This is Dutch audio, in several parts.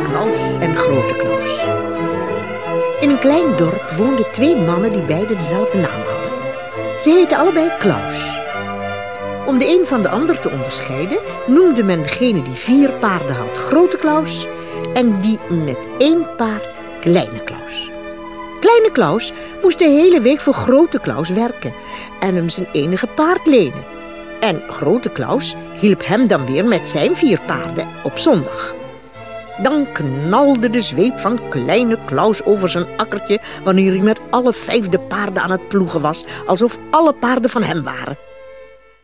Klaus en Grote Klaus. In een klein dorp woonden twee mannen die beide dezelfde naam hadden. Ze heten allebei Klaus. Om de een van de ander te onderscheiden noemde men degene die vier paarden had Grote Klaus en die met één paard Kleine Klaus. Kleine Klaus moest de hele week voor Grote Klaus werken en hem zijn enige paard lenen. En Grote Klaus hielp hem dan weer met zijn vier paarden op zondag. Dan knalde de zweep van Kleine Klaus over zijn akkertje wanneer hij met alle vijfde paarden aan het ploegen was, alsof alle paarden van hem waren.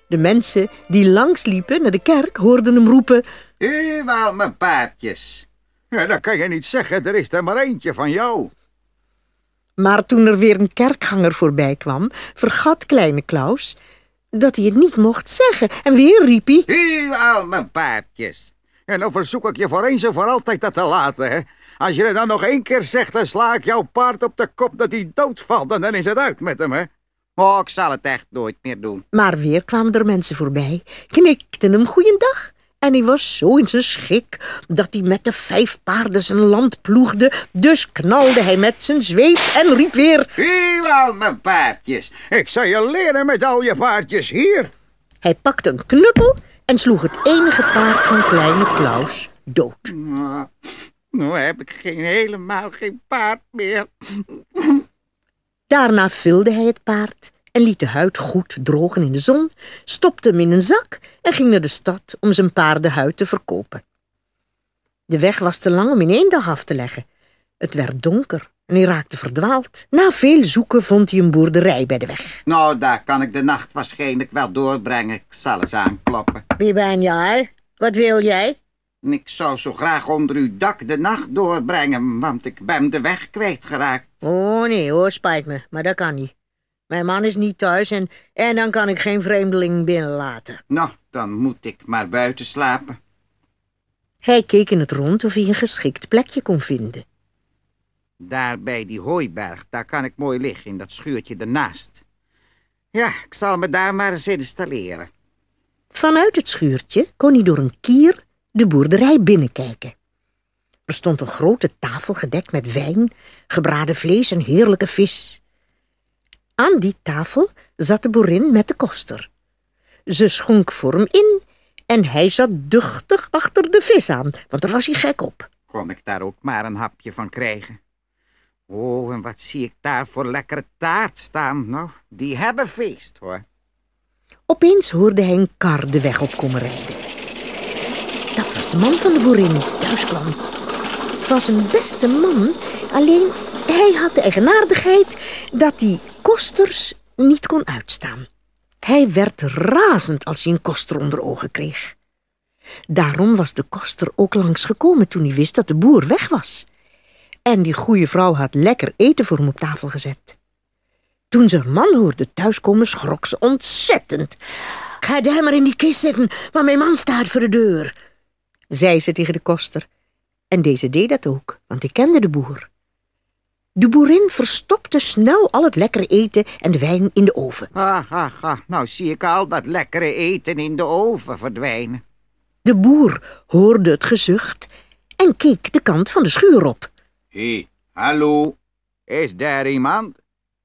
De mensen die langsliepen naar de kerk hoorden hem roepen: U wel mijn paardjes. Ja, dat kan je niet zeggen, er is er maar eentje van jou. Maar toen er weer een kerkganger voorbij kwam, vergat kleine Klaus dat hij het niet mocht zeggen. En weer riep hij... Al mijn paardjes. En dan verzoek ik je voor eens en voor altijd dat te laten, hè. Als je het dan nog één keer zegt, dan sla ik jouw paard op de kop dat hij doodvalt. En dan is het uit met hem, hè. Oh, ik zal het echt nooit meer doen. Maar weer kwamen er mensen voorbij, knikten hem goeiedag en hij was zo in zijn schik dat hij met de vijf paarden zijn land ploegde. Dus knalde hij met zijn zweep en riep weer... U al mijn paardjes. Ik zal je leren met al je paardjes hier. Hij pakte een knuppel en sloeg het enige paard van kleine Klaus dood. Nou, nou heb ik geen, helemaal geen paard meer. Daarna vulde hij het paard en liet de huid goed drogen in de zon, stopte hem in een zak en ging naar de stad om zijn paardenhuid te verkopen. De weg was te lang om in één dag af te leggen. Het werd donker en hij raakte verdwaald. Na veel zoeken vond hij een boerderij bij de weg. Nou, daar kan ik de nacht waarschijnlijk wel doorbrengen. Ik zal eens aankloppen. Wie ben jij? Wat wil jij? Ik zou zo graag onder uw dak de nacht doorbrengen, want ik ben de weg kwijtgeraakt. Oh nee hoor, spijt me, maar dat kan niet. Mijn man is niet thuis en, en dan kan ik geen vreemdeling binnenlaten. Nou, dan moet ik maar buiten slapen. Hij keek in het rond of hij een geschikt plekje kon vinden. Daar bij die hooiberg, daar kan ik mooi liggen, in dat schuurtje ernaast. Ja, ik zal me daar maar eens installeren. Vanuit het schuurtje kon hij door een kier de boerderij binnenkijken. Er stond een grote tafel gedekt met wijn, gebraden vlees en heerlijke vis. Aan die tafel zat de boerin met de koster. Ze schonk voor hem in en hij zat duchtig achter de vis aan, want daar was hij gek op. Kon ik daar ook maar een hapje van krijgen? Oh, en wat zie ik daar voor lekkere taart staan. Nou, die hebben feest, hoor. Opeens hoorde hij een kar de weg op komen rijden. Dat was de man van de boerin die thuis kwam. Het was een beste man, alleen hij had de eigenaardigheid dat hij kosters niet kon uitstaan. Hij werd razend als hij een koster onder ogen kreeg. Daarom was de koster ook langsgekomen toen hij wist dat de boer weg was. En die goede vrouw had lekker eten voor hem op tafel gezet. Toen ze haar man hoorde thuiskomen, schrok ze ontzettend. Ga jij maar in die kist zitten, waar mijn man staat voor de deur, zei ze tegen de koster. En deze deed dat ook, want hij kende de boer. De boerin verstopte snel al het lekkere eten en de wijn in de oven. Ha, ha, ha. Nou zie ik al dat lekkere eten in de oven verdwijnen. De boer hoorde het gezucht en keek de kant van de schuur op. Hé, hey, hallo. Is daar iemand?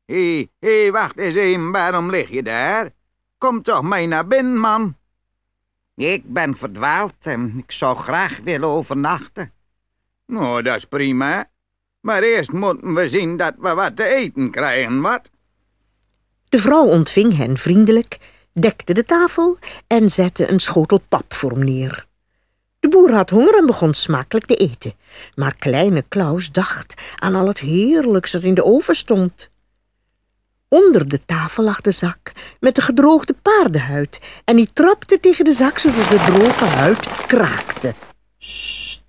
Hé, hey, hé, hey, wacht eens even. Waarom lig je daar? Kom toch mee naar binnen, man. Ik ben verdwaald en ik zou graag willen overnachten. Nou, dat is prima. Maar eerst moeten we zien dat we wat te eten krijgen, wat? De vrouw ontving hen vriendelijk, dekte de tafel en zette een schotel pap voor hem neer. De boer had honger en begon smakelijk te eten, maar kleine Klaus dacht aan al het heerlijks dat in de oven stond. Onder de tafel lag de zak met de gedroogde paardenhuid en hij trapte tegen de zak zodat de droge huid kraakte. Sst,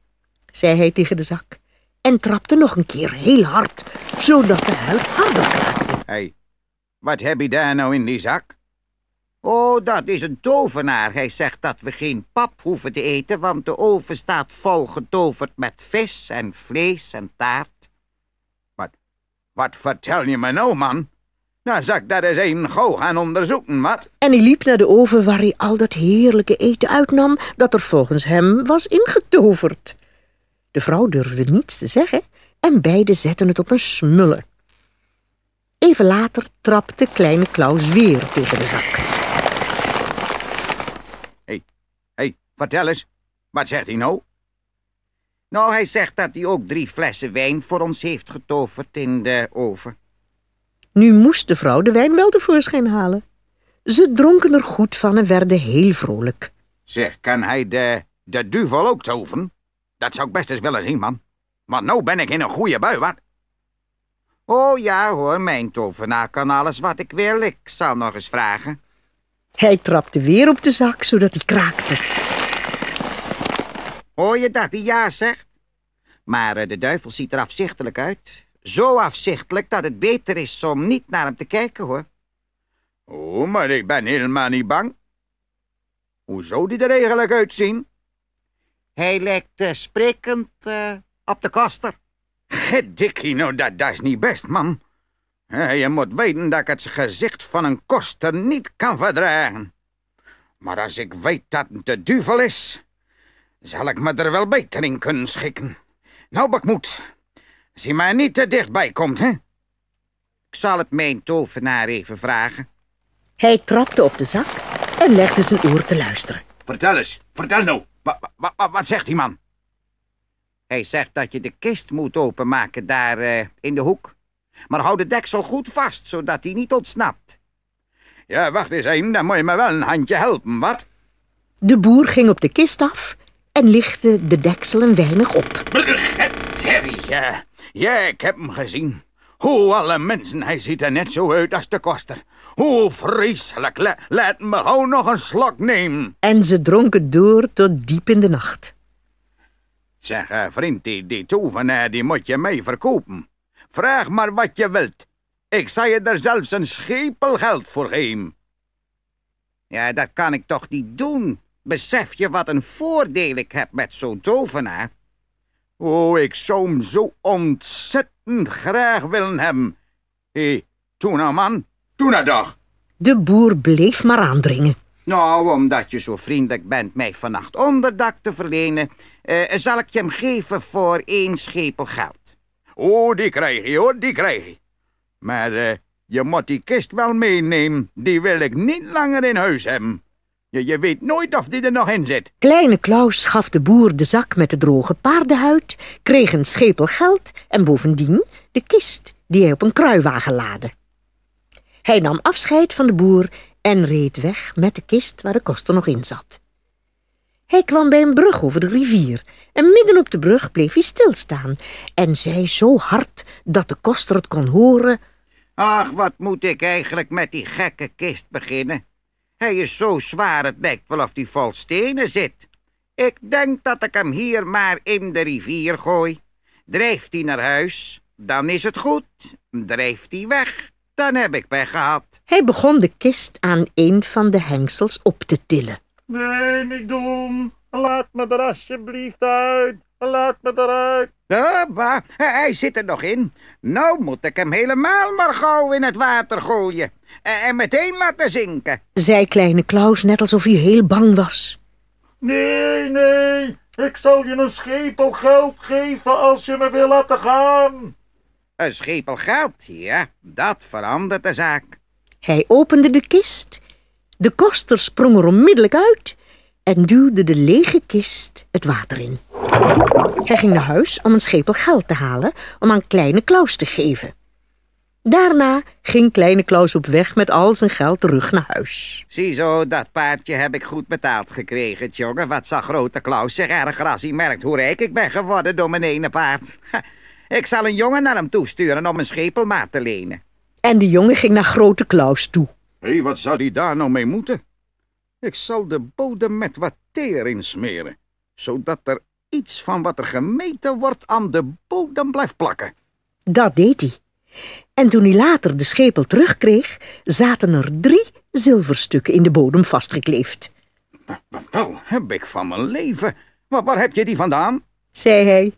zei hij tegen de zak en trapte nog een keer heel hard, zodat de huid harder kraakte. Hé, hey, wat heb je daar nou in die zak? Oh, dat is een tovenaar. Hij zegt dat we geen pap hoeven te eten, want de oven staat vol getoverd met vis en vlees en taart. Wat, wat vertel je me nou, man? Nou, zal ik dat eens een gauw gaan onderzoeken, wat? En hij liep naar de oven waar hij al dat heerlijke eten uitnam dat er volgens hem was ingetoverd. De vrouw durfde niets te zeggen en beiden zetten het op een smuller. Even later trapte kleine Klaus weer tegen de zak. Hé, hey, vertel eens. Wat zegt hij nou? Nou, hij zegt dat hij ook drie flessen wijn voor ons heeft getoverd in de oven. Nu moest de vrouw de wijn wel tevoorschijn halen. Ze dronken er goed van en werden heel vrolijk. Zeg, kan hij de, de duvel ook toveren? Dat zou ik best eens willen zien, man. Want nou ben ik in een goede bui, wat? Oh ja hoor, mijn tovenaar kan alles wat ik wil. Ik zal nog eens vragen. Hij trapte weer op de zak, zodat hij kraakte. Hoor je dat hij ja zegt? Maar eh, de duivel ziet er afzichtelijk uit. Zo afzichtelijk dat het beter is om niet naar hem te kijken, hoor. Oh, maar ik ben helemaal niet bang. Hoe zou die er eigenlijk uitzien? Hij lijkt eh, sprekend eh, op de koster. Gedikkie, nou dat, dat is niet best, man. Je moet weten dat ik het gezicht van een koster niet kan verdragen. Maar als ik weet dat het de duivel is, zal ik me er wel beter in kunnen schikken. Nou, Bakmoed, als hij maar niet te dichtbij komt, hè? Ik zal het mijn tovenaar even vragen. Hij trapte op de zak en legde zijn oor te luisteren. Vertel eens, vertel nou. Wat, wat, wat zegt die man? Hij zegt dat je de kist moet openmaken daar eh, in de hoek. Maar hou de deksel goed vast, zodat hij niet ontsnapt. Ja, wacht eens even, dan moet je me wel een handje helpen, wat? De boer ging op de kist af en lichtte de deksel een weinig op. Terry, ja. Ja, ik heb hem gezien. Hoe alle mensen, hij ziet er net zo uit als de koster. Hoe vreselijk. La- laat me gauw nog een slok nemen. En ze dronken door tot diep in de nacht. Zeg, eh, vriend, die, die tovenaar die moet je mee verkopen. Vraag maar wat je wilt. Ik zal je er zelfs een schepel geld voor geven. Ja, dat kan ik toch niet doen. Besef je wat een voordeel ik heb met zo'n tovenaar? Oh, ik zou hem zo ontzettend graag willen hebben. Hé, hey, toen nou man, toen nou toch. De boer bleef maar aandringen. Nou, omdat je zo vriendelijk bent mij vannacht onderdak te verlenen, eh, zal ik je hem geven voor één schepel geld. Oh, die krijg je hoor, die krijg je. Maar eh, je moet die kist wel meenemen. Die wil ik niet langer in huis hebben. Je, je weet nooit of die er nog in zit. Kleine Klaus gaf de boer de zak met de droge paardenhuid, kreeg een schepel geld en bovendien de kist die hij op een kruiwagen laadde. Hij nam afscheid van de boer en reed weg met de kist waar de koster nog in zat. Hij kwam bij een brug over de rivier en midden op de brug bleef hij stilstaan en zei zo hard dat de koster het kon horen. Ach, wat moet ik eigenlijk met die gekke kist beginnen? Hij is zo zwaar, het lijkt wel of hij vol stenen zit. Ik denk dat ik hem hier maar in de rivier gooi. Drijft hij naar huis, dan is het goed. Drijft hij weg, dan heb ik weggehad. Hij begon de kist aan een van de hengsels op te tillen. Nee, niet doen. Laat me er alsjeblieft uit. Laat me eruit. Ja, maar hij zit er nog in. Nou moet ik hem helemaal maar gauw in het water gooien. En en meteen laten zinken. zei kleine Klaus net alsof hij heel bang was. Nee, nee. Ik zal je een schepel geld geven als je me wil laten gaan. Een schepel geld, ja, dat verandert de zaak. Hij opende de kist. De koster sprong er onmiddellijk uit en duwde de lege kist het water in. Hij ging naar huis om een schepel geld te halen om aan kleine Klaus te geven. Daarna ging kleine Klaus op weg met al zijn geld terug naar huis. Ziezo, dat paardje heb ik goed betaald gekregen, jongen. Wat zag grote Klaus zich erger als hij merkt hoe rijk ik ben geworden door mijn ene paard. Ik zal een jongen naar hem toesturen om een schepelmaat te lenen. En de jongen ging naar grote Klaus toe. Hé, hey, wat zou die daar nou mee moeten? Ik zal de bodem met wat teer insmeren, zodat er iets van wat er gemeten wordt aan de bodem blijft plakken. Dat deed hij. En toen hij later de schepel terugkreeg, zaten er drie zilverstukken in de bodem vastgekleefd. Wat wel heb ik van mijn leven? Waar, waar heb je die vandaan? zei hij,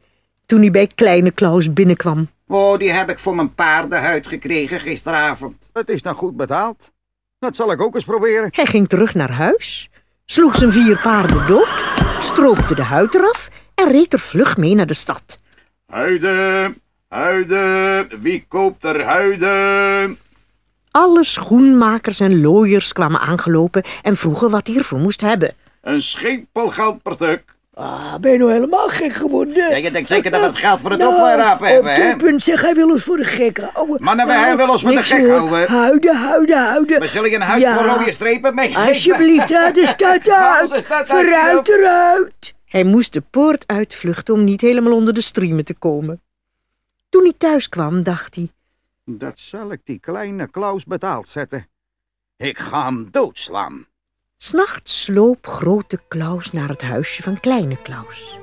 toen hij bij kleine Klaus binnenkwam. Oh, die heb ik voor mijn paardenhuid gekregen gisteravond. Het is dan goed betaald. Dat zal ik ook eens proberen. Hij ging terug naar huis, sloeg zijn vier paarden dood, stroopte de huid eraf en reed er vlug mee naar de stad. Huiden, huiden, wie koopt er huiden? Alle schoenmakers en looiers kwamen aangelopen en vroegen wat hij ervoor moest hebben. Een schepel geld per stuk. Ah, ben je nou helemaal gek geworden? Ja, je denkt zeker dat we het geld voor het Nou, oprapen hebben, Op hè? dit punt zeg hij wil ons voor de gek houden. Mannen, wij willen ons voor de gek hoor. houden. Huiden, huiden, huiden. We zullen je een huid Ja. voor rode strepen meegeven. Alsjeblieft, hè, de stad Haal de uit. stad uit, Vooruit eruit. Hij moest de poort uitvluchten om niet helemaal onder de striemen te komen. Toen hij thuis kwam, dacht hij, Dat zal ik die kleine Klaus betaald zetten. Ik ga hem doodslaan. S'nachts sloop grote Klaus naar het huisje van kleine Klaus.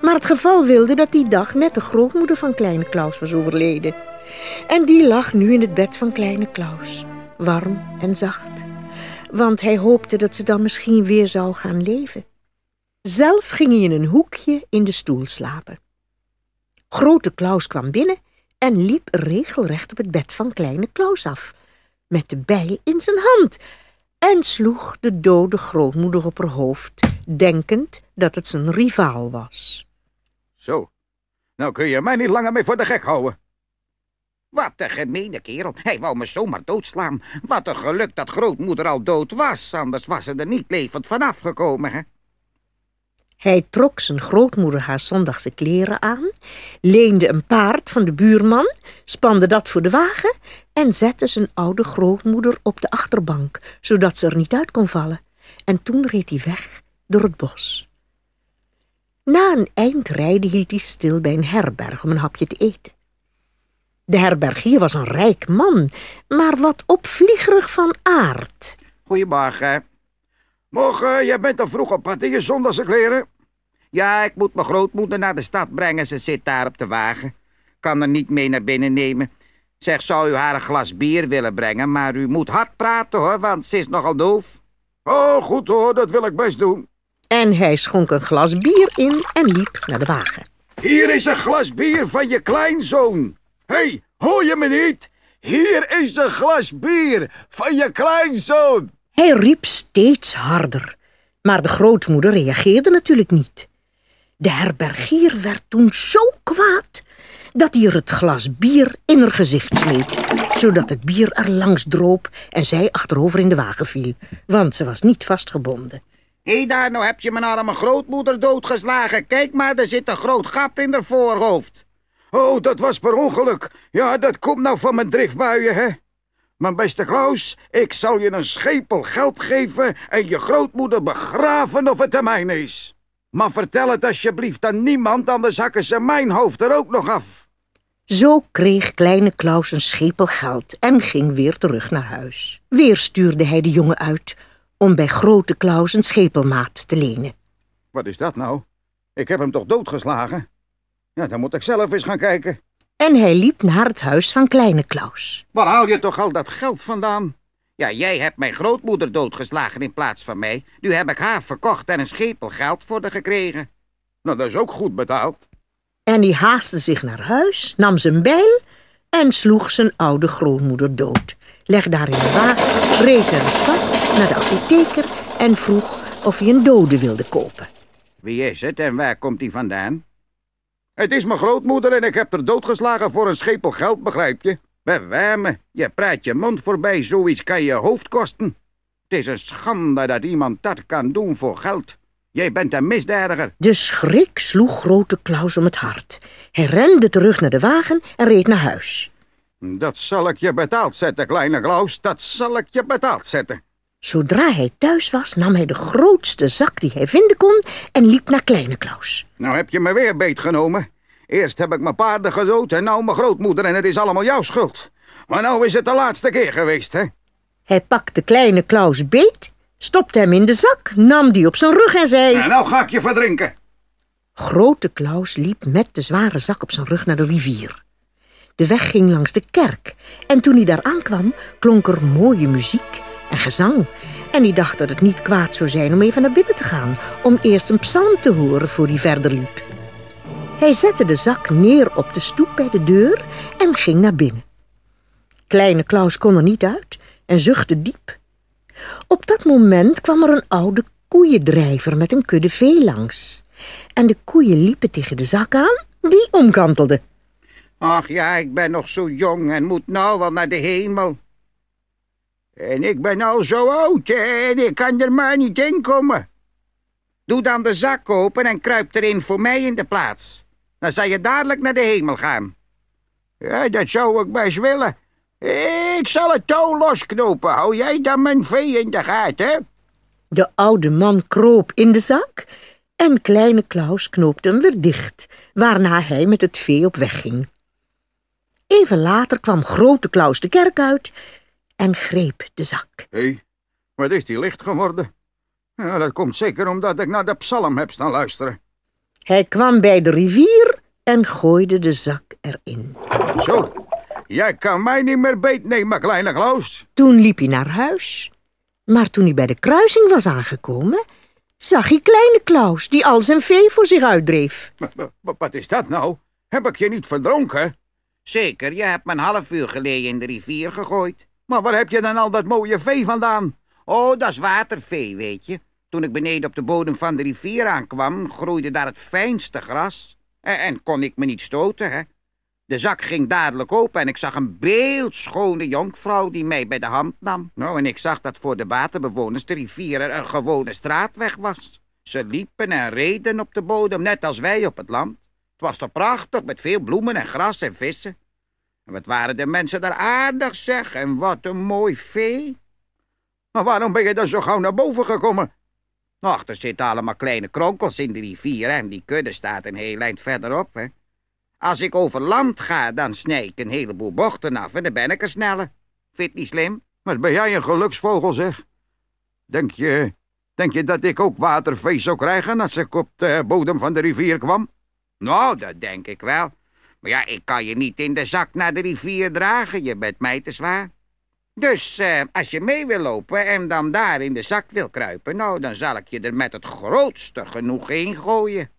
Maar het geval wilde dat die dag net de grootmoeder van kleine Klaus was overleden. En die lag nu in het bed van kleine Klaus, warm en zacht. Want hij hoopte dat ze dan misschien weer zou gaan leven. Zelf ging hij in een hoekje in de stoel slapen. Grote Klaus kwam binnen en liep regelrecht op het bed van kleine Klaus af, met de bijl in zijn hand en sloeg de dode grootmoeder op haar hoofd, denkend dat het zijn rivaal was. Zo, nou kun je mij niet langer meer voor de gek houden. Wat een gemene kerel. Hij wou me zomaar doodslaan. Wat een geluk dat grootmoeder al dood was. Anders was ze er niet levend vanaf gekomen, hè? Hij trok zijn grootmoeder haar zondagse kleren aan, leende een paard van de buurman, spande dat voor de wagen en zette zijn oude grootmoeder op de achterbank, zodat ze er niet uit kon vallen. En toen reed hij weg door het bos. Na een eind rijden hield hij stil bij een herberg om een hapje te eten. De herbergier was een rijk man, maar wat opvliegerig van aard. Goedemorgen. Morgen, jij bent al vroeg op pad in je zondagse kleren. Ja, ik moet mijn grootmoeder naar de stad brengen. Ze zit daar op de wagen. Kan er niet mee naar binnen nemen. Zeg, zou u haar een glas bier willen brengen? Maar u moet hard praten hoor, want ze is nogal doof. Oh, goed hoor, dat wil ik best doen. En hij schonk een glas bier in en liep naar de wagen. Hier is een glas bier van je kleinzoon. Hé, hey, hoor je me niet? Hier is een glas bier van je kleinzoon. Hij riep steeds harder, maar de grootmoeder reageerde natuurlijk niet. De herbergier werd toen zo kwaad dat hij er het glas bier in haar gezicht smeet, zodat het bier er langs droop en zij achterover in de wagen viel, want ze was niet vastgebonden. Hé daar, nou heb je mijn arme grootmoeder doodgeslagen. Kijk maar, er zit een groot gat in haar voorhoofd. Oh, dat was per ongeluk. Ja, dat komt nou van mijn driftbuien, hè? Mijn beste Klaus, ik zal je een schepel geld geven en je grootmoeder begraven of het de mijne is. Maar vertel het alsjeblieft aan niemand, anders hakken ze mijn hoofd er ook nog af. Zo kreeg kleine Klaus een schepel geld en ging weer terug naar huis. Weer stuurde hij de jongen uit om bij grote Klaus een schepelmaat te lenen. Wat is dat nou? Ik heb hem toch doodgeslagen? Ja, dan moet ik zelf eens gaan kijken. En hij liep naar het huis van kleine Klaus. Waar haal je toch al dat geld vandaan? Ja, jij hebt mijn grootmoeder doodgeslagen in plaats van mij. Nu heb ik haar verkocht en een schepel geld voor haar gekregen. Nou, dat is ook goed betaald. En hij haastte zich naar huis, nam zijn bijl en sloeg zijn oude grootmoeder dood. Legde haar in de wagen, reed naar de stad, naar de apotheker en vroeg of hij een dode wilde kopen. Wie is het en waar komt hij vandaan? Het is mijn grootmoeder en ik heb haar doodgeslagen voor een schepel geld, begrijp je? Bewaar je praat je mond voorbij, zoiets kan je hoofd kosten. Het is een schande dat iemand dat kan doen voor geld. Jij bent een misdadiger. De schrik sloeg grote Klaus om het hart. Hij rende terug naar de wagen en reed naar huis. Dat zal ik je betaald zetten, kleine Klaus. Dat zal ik je betaald zetten. Zodra hij thuis was, nam hij de grootste zak die hij vinden kon en liep naar kleine Klaus. Nou heb je me weer beetgenomen. Eerst heb ik mijn paarden gedood en nou mijn grootmoeder en het is allemaal jouw schuld. Maar nou is het de laatste keer geweest, hè? Hij pakte kleine Klaus beet, stopte hem in de zak, nam die op zijn rug en zei... En nou ga ik je verdrinken. Grote Klaus liep met de zware zak op zijn rug naar de rivier. De weg ging langs de kerk en toen hij daar aankwam, klonk er mooie muziek en gezang. En hij dacht dat het niet kwaad zou zijn om even naar binnen te gaan, om eerst een psalm te horen voor hij verder liep. Hij zette de zak neer op de stoep bij de deur en ging naar binnen. Kleine Klaus kon er niet uit en zuchtte diep. Op dat moment kwam er een oude koeiendrijver met een kudde vee langs. En de koeien liepen tegen de zak aan, die omkantelde. Ach ja, ik ben nog zo jong en moet nou wel naar de hemel. En ik ben al zo oud en ik kan er maar niet in komen. Doe dan de zak open en kruip erin voor mij in de plaats. Dan zal je dadelijk naar de hemel gaan. Ja, dat zou ik best willen. Ik zal het touw losknopen. Hou jij dan mijn vee in de gaten? De oude man kroop in de zak en kleine Klaus knoopte hem weer dicht, waarna hij met het vee op weg ging. Even later kwam grote Klaus de kerk uit en greep de zak. Hé, hey, wat is die licht geworden? Ja, dat komt zeker omdat ik naar de psalm heb staan luisteren. Hij kwam bij de rivier en gooide de zak erin. Zo, jij kan mij niet meer beetnemen, kleine Klaus. Toen liep hij naar huis. Maar toen hij bij de kruising was aangekomen, zag hij kleine Klaus die al zijn vee voor zich uitdreef. Wat is dat nou? Heb ik je niet verdronken? Zeker, je hebt me een half uur geleden in de rivier gegooid. Maar waar heb je dan al dat mooie vee vandaan? Oh, dat is watervee, weet je. Toen ik beneden op de bodem van de rivier aankwam, groeide daar het fijnste gras. En, kon ik me niet stoten, hè. De zak ging dadelijk open en ik zag een beeldschone jonkvrouw die mij bij de hand nam. Nou, en ik zag dat voor de waterbewoners de rivier er een gewone straatweg was. Ze liepen en reden op de bodem, net als wij op het land. Het was toch prachtig, met veel bloemen en gras en vissen. Wat waren de mensen daar aardig, zeg, en wat een mooi vee. Maar waarom ben je dan zo gauw naar boven gekomen? Ach, er zitten allemaal kleine kronkels in de rivier en die kudde staat een heel eind verderop, hè. Als ik over land ga, dan snij ik een heleboel bochten af en dan ben ik er sneller. Vind je niet slim? Wat ben jij een geluksvogel, zeg. Denk je, denk je dat ik ook watervee zou krijgen als ik op de bodem van de rivier kwam? Nou, dat denk ik wel. Maar ja, ik kan je niet in de zak naar de rivier dragen. Je bent mij te zwaar. Dus eh, als je mee wil lopen en dan daar in de zak wil kruipen... nou, dan zal ik je er met het grootste genoeg in gooien.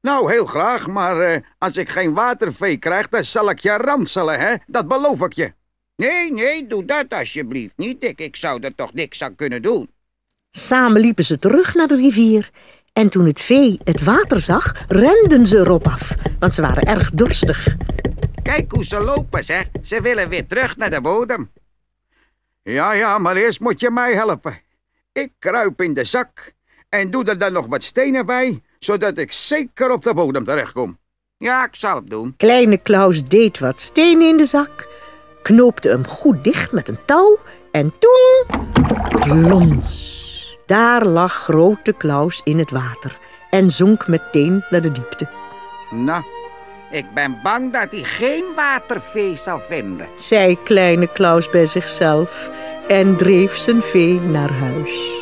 Nou, heel graag, maar eh, als ik geen watervee krijg... dan zal ik je ranselen, hè? Dat beloof ik je. Nee, nee, doe dat alsjeblieft niet. Ik, ik zou er toch niks aan kunnen doen. Samen liepen ze terug naar de rivier... En toen het vee het water zag, renden ze erop af, want ze waren erg dorstig. Kijk hoe ze lopen, zeg. Ze willen weer terug naar de bodem. Ja, ja, maar eerst moet je mij helpen. Ik kruip in de zak en doe er dan nog wat stenen bij, zodat ik zeker op de bodem terechtkom. Ja, ik zal het doen. Kleine Klaus deed wat stenen in de zak, knoopte hem goed dicht met een touw en toen... Plons! Daar lag grote Klaus in het water en zonk meteen naar de diepte. Nou, ik ben bang dat hij geen watervee zal vinden, zei kleine Klaus bij zichzelf en dreef zijn vee naar huis.